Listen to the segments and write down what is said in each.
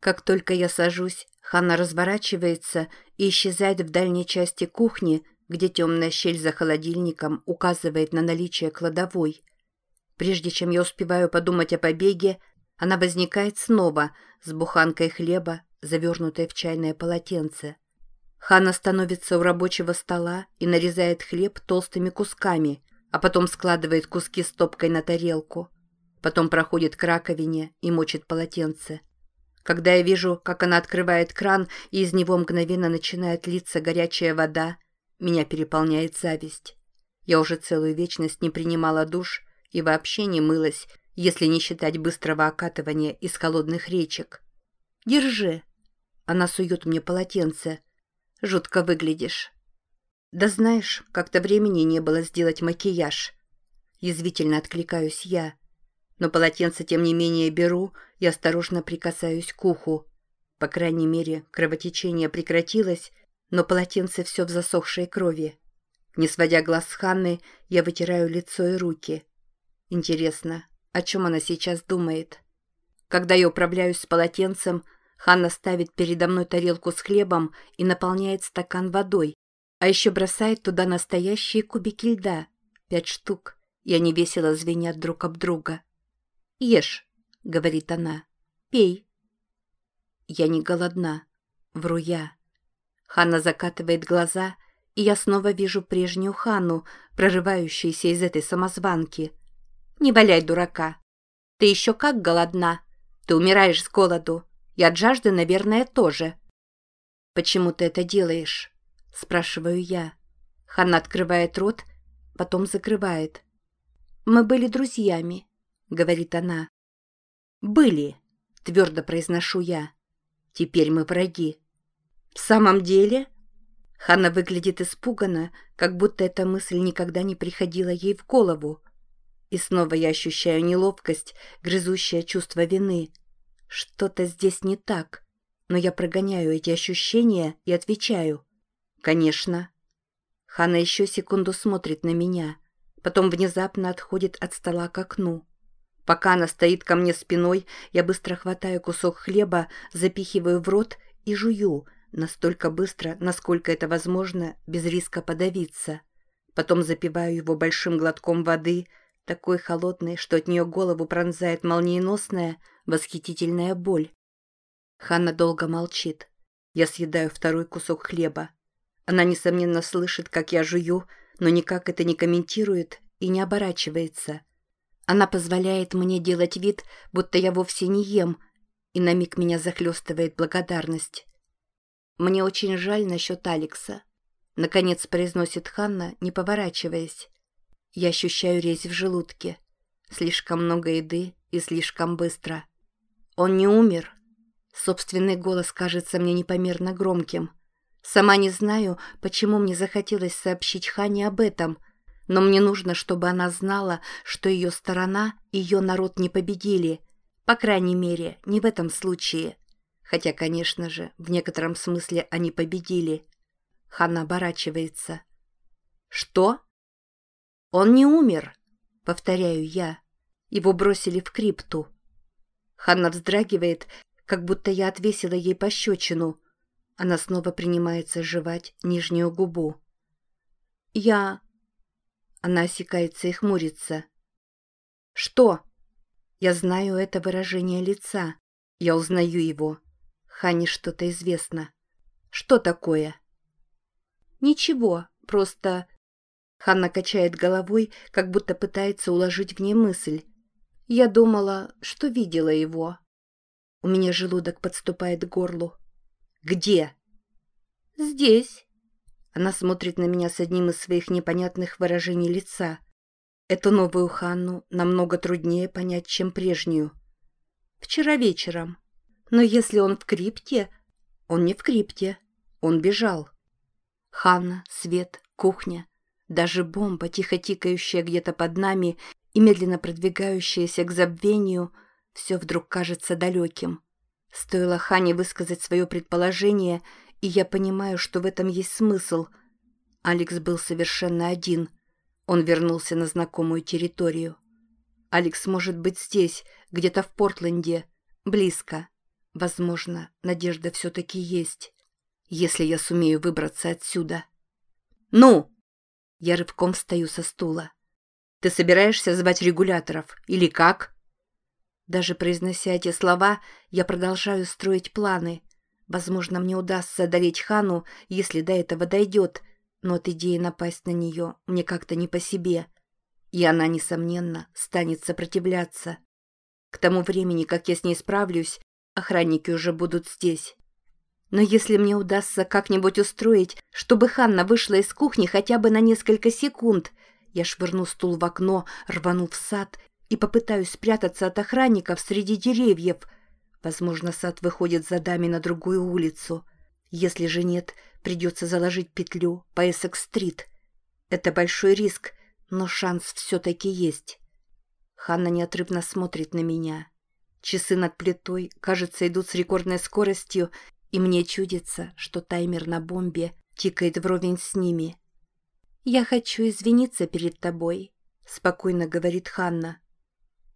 Как только я сажусь, Ханна разворачивается и исчезает в дальней части кухни, где темная щель за холодильником указывает на наличие кладовой. Прежде чем я успеваю подумать о побеге, она возникает снова с буханкой хлеба, завернутой в чайное полотенце. Ханна становится у рабочего стола и нарезает хлеб толстыми кусками, а потом складывает куски стопкой на тарелку. Потом проходит к раковине и мочит полотенце. Когда я вижу, как она открывает кран, и из него мгновенно начинает литься горячая вода, меня переполняет зависть. Я уже целую вечность не принимала душ и вообще не мылась, если не считать быстрого окатывания из холодных речек. «Держи!» Она сует мне полотенце. «Жутко выглядишь». «Да знаешь, как-то времени не было сделать макияж». Язвительно откликаюсь я. Но полотенце, тем не менее, беру и осторожно прикасаюсь к уху. По крайней мере, кровотечение прекратилось, но полотенце все в засохшей крови. Не сводя глаз с Ханны, я вытираю лицо и руки. Интересно, о чем она сейчас думает? Когда я управляюсь с полотенцем, Ханна ставит передо мной тарелку с хлебом и наполняет стакан водой, а еще бросает туда настоящие кубики льда, пять штук, и они весело звенят друг об друга. «Ешь», — говорит она, — «пей». Я не голодна, вру я. Ханна закатывает глаза, и я снова вижу прежнюю Ханну, прорывающуюся из этой самозванки. «Не валяй дурака. Ты еще как голодна. Ты умираешь с голоду. И от жажды, наверное, тоже». «Почему ты это делаешь?» – спрашиваю я. Ханна открывает рот, потом закрывает. «Мы были друзьями», — говорит она. «Были», — твердо произношу я. «Теперь мы враги». «В самом деле?» Ханна выглядит испуганно, как будто эта мысль никогда не приходила ей в голову. И снова я ощущаю неловкость, грызущее чувство вины. Что-то здесь не так, но я прогоняю эти ощущения и отвечаю. «Конечно». Ханна еще секунду смотрит на меня, потом внезапно отходит от стола к окну. Пока она стоит ко мне спиной, я быстро хватаю кусок хлеба, запихиваю в рот и жую – Настолько быстро, насколько это возможно, без риска подавиться. Потом запиваю его большим глотком воды, такой холодной, что от нее голову пронзает молниеносная, восхитительная боль. Ханна долго молчит. Я съедаю второй кусок хлеба. Она, несомненно, слышит, как я жую, но никак это не комментирует и не оборачивается. Она позволяет мне делать вид, будто я вовсе не ем, и на миг меня захлестывает благодарность. «Мне очень жаль насчет Алекса», — наконец произносит Ханна, не поворачиваясь. Я ощущаю резь в желудке. Слишком много еды и слишком быстро. Он не умер. Собственный голос кажется мне непомерно громким. Сама не знаю, почему мне захотелось сообщить Хане об этом, но мне нужно, чтобы она знала, что ее сторона, ее народ не победили. По крайней мере, не в этом случае. Хотя, конечно же, в некотором смысле они победили. Ханна оборачивается. «Что?» «Он не умер», — повторяю я. Его бросили в крипту. Ханна вздрагивает, как будто я отвесила ей пощечину. Она снова принимается жевать нижнюю губу. «Я...» Она осекается и хмурится. «Что?» Я знаю это выражение лица. Я узнаю его. Хане что-то известно. Что такое? Ничего, просто... Ханна качает головой, как будто пытается уложить в ней мысль. Я думала, что видела его. У меня желудок подступает к горлу. Где? Здесь. Она смотрит на меня с одним из своих непонятных выражений лица. Эту новую Ханну намного труднее понять, чем прежнюю. Вчера вечером. Но если он в крипте... Он не в крипте. Он бежал. Ханна, свет, кухня. Даже бомба, тихо тикающая где-то под нами и медленно продвигающаяся к забвению, все вдруг кажется далеким. Стоило Хане высказать свое предположение, и я понимаю, что в этом есть смысл. Алекс был совершенно один. Он вернулся на знакомую территорию. Алекс может быть здесь, где-то в Портленде, близко. Возможно, надежда все-таки есть, если я сумею выбраться отсюда. «Ну!» Я рывком встаю со стула. «Ты собираешься звать регуляторов? Или как?» Даже произнося эти слова, я продолжаю строить планы. Возможно, мне удастся одолеть Хану, если до этого дойдет, но от идеи напасть на нее мне как-то не по себе. И она, несомненно, станет сопротивляться. К тому времени, как я с ней справлюсь, охранники уже будут здесь. Но если мне удастся как-нибудь устроить, чтобы Ханна вышла из кухни хотя бы на несколько секунд, я швырну стул в окно, рвану в сад и попытаюсь спрятаться от охранников среди деревьев. Возможно, сад выходит за дами на другую улицу. Если же нет, придется заложить петлю по Эссекс-стрит. Это большой риск, но шанс все-таки есть. Ханна неотрывно смотрит на меня. Часы над плитой, кажется, идут с рекордной скоростью, и мне чудится, что таймер на бомбе тикает вровень с ними. «Я хочу извиниться перед тобой», — спокойно говорит Ханна.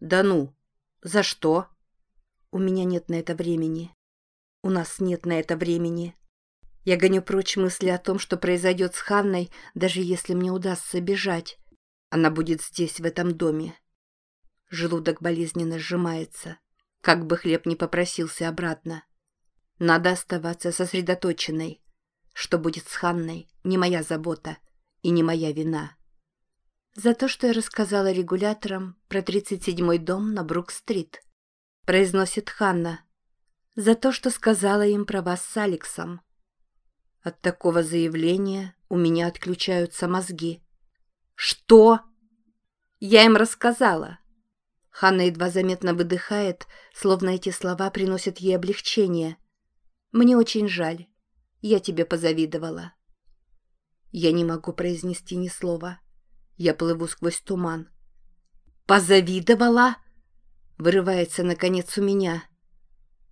«Да ну! За что?» «У меня нет на это времени. У нас нет на это времени». Я гоню прочь мысли о том, что произойдет с Ханной, даже если мне удастся бежать. Она будет здесь, в этом доме. Желудок болезненно сжимается, как бы хлеб не попросился обратно. Надо оставаться сосредоточенной. Что будет с Ханной, не моя забота и не моя вина. За то, что я рассказала регуляторам про 37-й дом на Брук-стрит, произносит Ханна. За то, что сказала им про вас с Алексом. От такого заявления у меня отключаются мозги. «Что?» «Я им рассказала». Ханна едва заметно выдыхает, словно эти слова приносят ей облегчение – мне очень жаль. Я тебе позавидовала. Я не могу произнести ни слова. Я плыву сквозь туман. «Позавидовала?» Вырывается, наконец, у меня.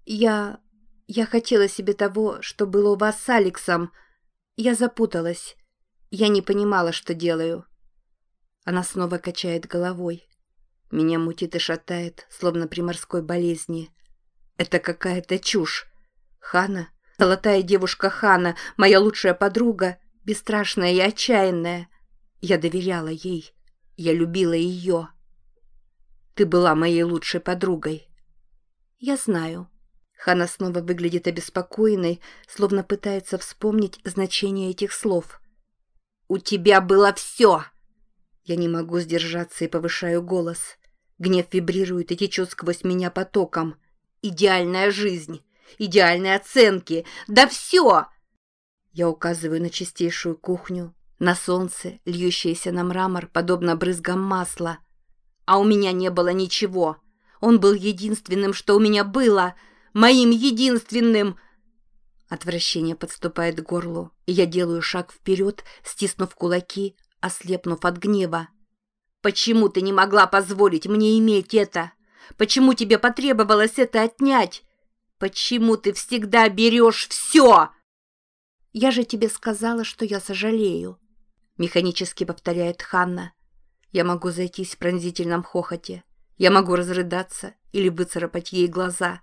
«Я... я хотела себе того, что было у вас с Алексом. Я запуталась. Я не понимала, что делаю». Она снова качает головой. Меня мутит и шатает, словно при морской болезни. Это какая-то чушь. Хана, золотая девушка Хана, моя лучшая подруга, бесстрашная и отчаянная. Я доверяла ей. Я любила ее. Ты была моей лучшей подругой. Я знаю. Хана снова выглядит обеспокоенной, словно пытается вспомнить значение этих слов. «У тебя было все!» Я не могу сдержаться и повышаю голос. Гнев вибрирует и течет сквозь меня потоком. «Идеальная жизнь! идеальные оценки, да все!» Я указываю на чистейшую кухню, на солнце, льющееся на мрамор, подобно брызгам масла. А у меня не было ничего. Он был единственным, что у меня было, моим единственным. Отвращение подступает к горлу, и я делаю шаг вперед, стиснув кулаки, ослепнув от гнева. «Почему ты не могла позволить мне иметь это? Почему тебе потребовалось это отнять? Почему ты всегда берешь все? Я же тебе сказала, что я сожалею. Механически повторяет Ханна. Я могу зайтись в пронзительном хохоте. Я могу разрыдаться или выцарапать ей глаза.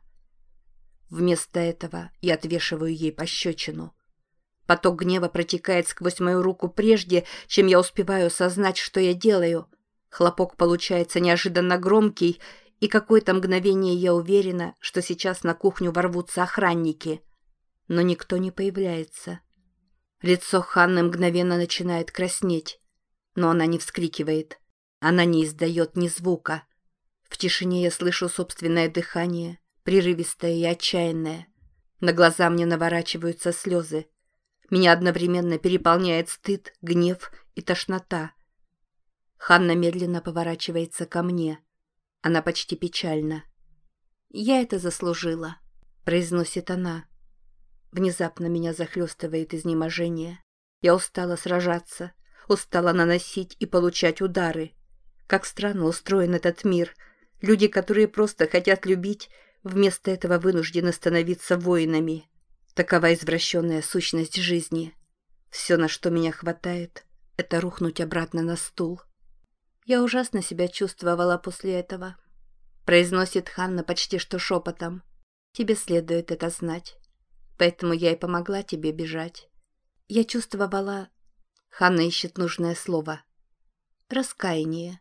Вместо этого я отвешиваю ей пощечину. Поток гнева протекает сквозь мою руку прежде, чем я успеваю осознать, что я делаю. Хлопок получается неожиданно громкий, и какое-то мгновение я уверена, что сейчас на кухню ворвутся охранники. Но никто не появляется. Лицо Ханны мгновенно начинает краснеть. Но она не вскрикивает. Она не издает ни звука. В тишине я слышу собственное дыхание, прерывистое и отчаянное. На глаза мне наворачиваются слезы. Меня одновременно переполняет стыд, гнев и тошнота. Ханна медленно поворачивается ко мне — она почти печальна. «Я это заслужила», — произносит она. Внезапно меня захлестывает изнеможение. Я устала сражаться, устала наносить и получать удары. Как странно устроен этот мир. Люди, которые просто хотят любить, вместо этого вынуждены становиться воинами. Такова извращенная сущность жизни. Все, на что меня хватает, это рухнуть обратно на стул. Я ужасно себя чувствовала после этого. Произносит Ханна почти что шепотом. Тебе следует это знать. Поэтому я и помогла тебе бежать. Я чувствовала... Ханна ищет нужное слово. Раскаяние.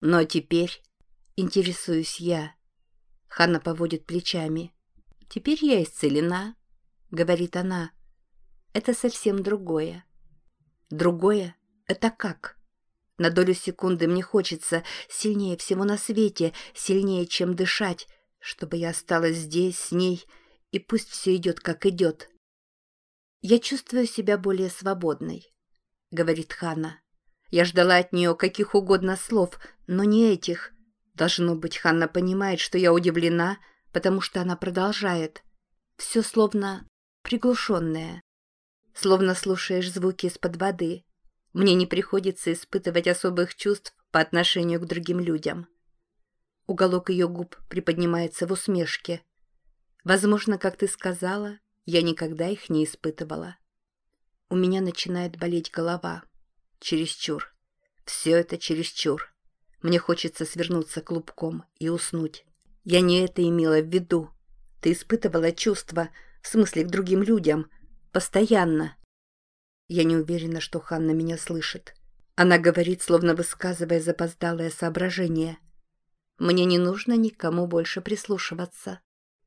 Но теперь интересуюсь я. Ханна поводит плечами. Теперь я исцелена, говорит она. Это совсем другое. Другое? Это как? На долю секунды мне хочется сильнее всего на свете, сильнее, чем дышать, чтобы я осталась здесь с ней, и пусть все идет, как идет. «Я чувствую себя более свободной», — говорит Ханна. Я ждала от нее каких угодно слов, но не этих. Должно быть, Ханна понимает, что я удивлена, потому что она продолжает. Все словно приглушенное. Словно слушаешь звуки из-под воды. Мне не приходится испытывать особых чувств по отношению к другим людям. Уголок ее губ приподнимается в усмешке. Возможно, как ты сказала, я никогда их не испытывала. У меня начинает болеть голова. Чересчур. Все это чересчур. Мне хочется свернуться клубком и уснуть. Я не это имела в виду. Ты испытывала чувства, в смысле к другим людям, постоянно. Я не уверена, что Ханна меня слышит. Она говорит, словно высказывая запоздалое соображение. Мне не нужно никому больше прислушиваться.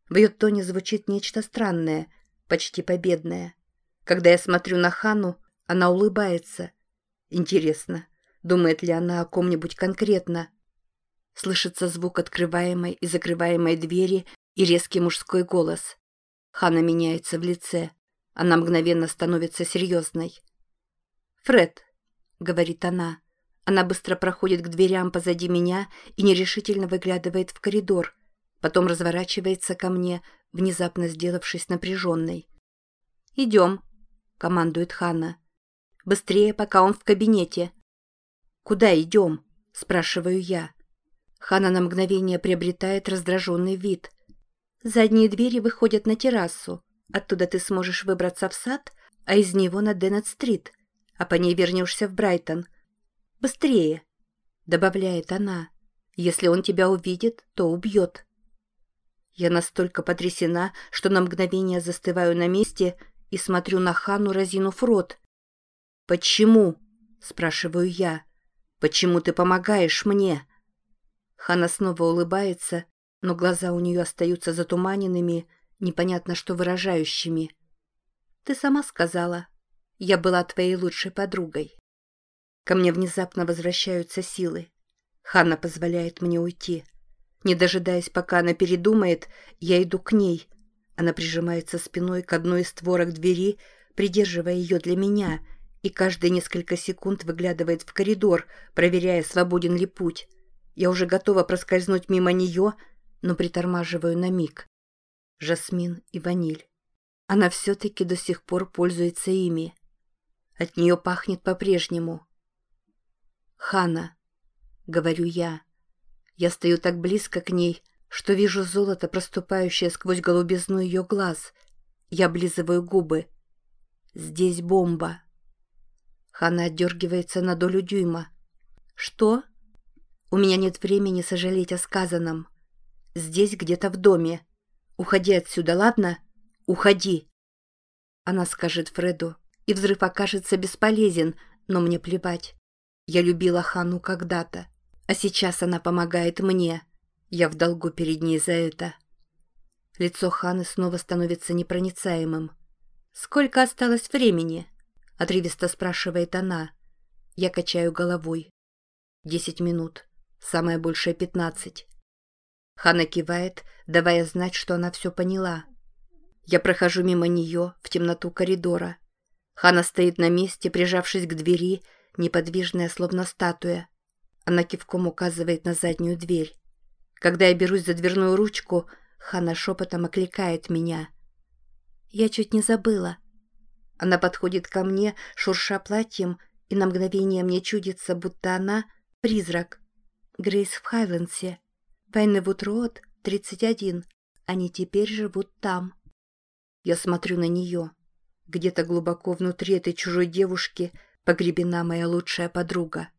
В ее тоне звучит нечто странное, почти победное. Когда я смотрю на Хану, она улыбается. Интересно, думает ли она о ком-нибудь конкретно? Слышится звук открываемой и закрываемой двери и резкий мужской голос. Хана меняется в лице. Она мгновенно становится серьезной. «Фред», — говорит она, — она быстро проходит к дверям позади меня и нерешительно выглядывает в коридор, потом разворачивается ко мне, внезапно сделавшись напряженной. «Идем», — командует Ханна. «Быстрее, пока он в кабинете». «Куда идем?» — спрашиваю я. Ханна на мгновение приобретает раздраженный вид. «Задние двери выходят на террасу. Оттуда ты сможешь выбраться в сад, а из него на Деннет-стрит, а по ней вернешься в Брайтон. Быстрее!» — добавляет она. «Если он тебя увидит, то убьет». Я настолько потрясена, что на мгновение застываю на месте и смотрю на Хану, разинув рот. «Почему?» – спрашиваю я. «Почему ты помогаешь мне?» Хана снова улыбается, но глаза у нее остаются затуманенными, непонятно что выражающими. «Ты сама сказала. Я была твоей лучшей подругой». Ко мне внезапно возвращаются силы. Ханна позволяет мне уйти. Не дожидаясь, пока она передумает, я иду к ней. Она прижимается спиной к одной из створок двери, придерживая ее для меня, и каждые несколько секунд выглядывает в коридор, проверяя, свободен ли путь. Я уже готова проскользнуть мимо нее, но притормаживаю на миг. Жасмин и ваниль. Она все-таки до сих пор пользуется ими. От нее пахнет по-прежнему. «Хана», — говорю я, — я стою так близко к ней, что вижу золото, проступающее сквозь голубизну ее глаз. Я облизываю губы. Здесь бомба. Хана отдергивается на долю дюйма. Что? У меня нет времени сожалеть о сказанном. Здесь где-то в доме. Уходи отсюда, ладно? Уходи. Она скажет Фреду, и взрыв окажется бесполезен, но мне плевать. Я любила Хану когда-то. А сейчас она помогает мне. Я в долгу перед ней за это. Лицо Ханы снова становится непроницаемым. «Сколько осталось времени?» — отрывисто спрашивает она. Я качаю головой. «Десять минут. Самое большее пятнадцать». Хана кивает, давая знать, что она все поняла. Я прохожу мимо нее в темноту коридора. Хана стоит на месте, прижавшись к двери, неподвижная, словно статуя. Она кивком указывает на заднюю дверь. Когда я берусь за дверную ручку, Хана шепотом окликает меня. «Я чуть не забыла». Она подходит ко мне, шурша платьем, и на мгновение мне чудится, будто она — призрак. Грейс в Хайлендсе. Пайневуд-Роуд, 31. Они теперь живут там. Я смотрю на нее. Где-то глубоко внутри этой чужой девушки погребена моя лучшая подруга.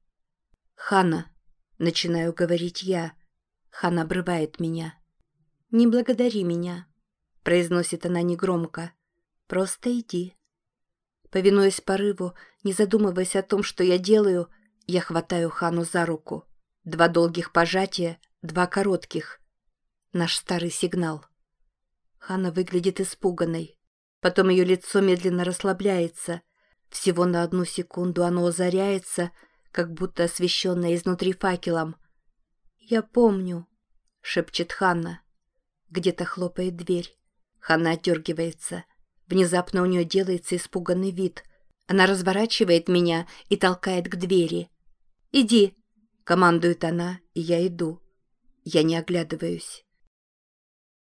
«Хана», — начинаю говорить я. Хана обрывает меня. «Не благодари меня», произносит она негромко. «Просто иди». Повинуясь порыву, не задумываясь о том, что я делаю, я хватаю Хану за руку. Два долгих пожатия, два коротких. Наш старый сигнал. Хана выглядит испуганной. Потом ее лицо медленно расслабляется. Всего на одну секунду оно озаряется, как будто освещенное изнутри факелом. «Я помню», — шепчет Ханна. Где-то хлопает дверь. Ханна отдергивается. Внезапно у нее делается испуганный вид. Она разворачивает меня и толкает к двери. «Иди!» — командует она, и я иду. Я не оглядываюсь.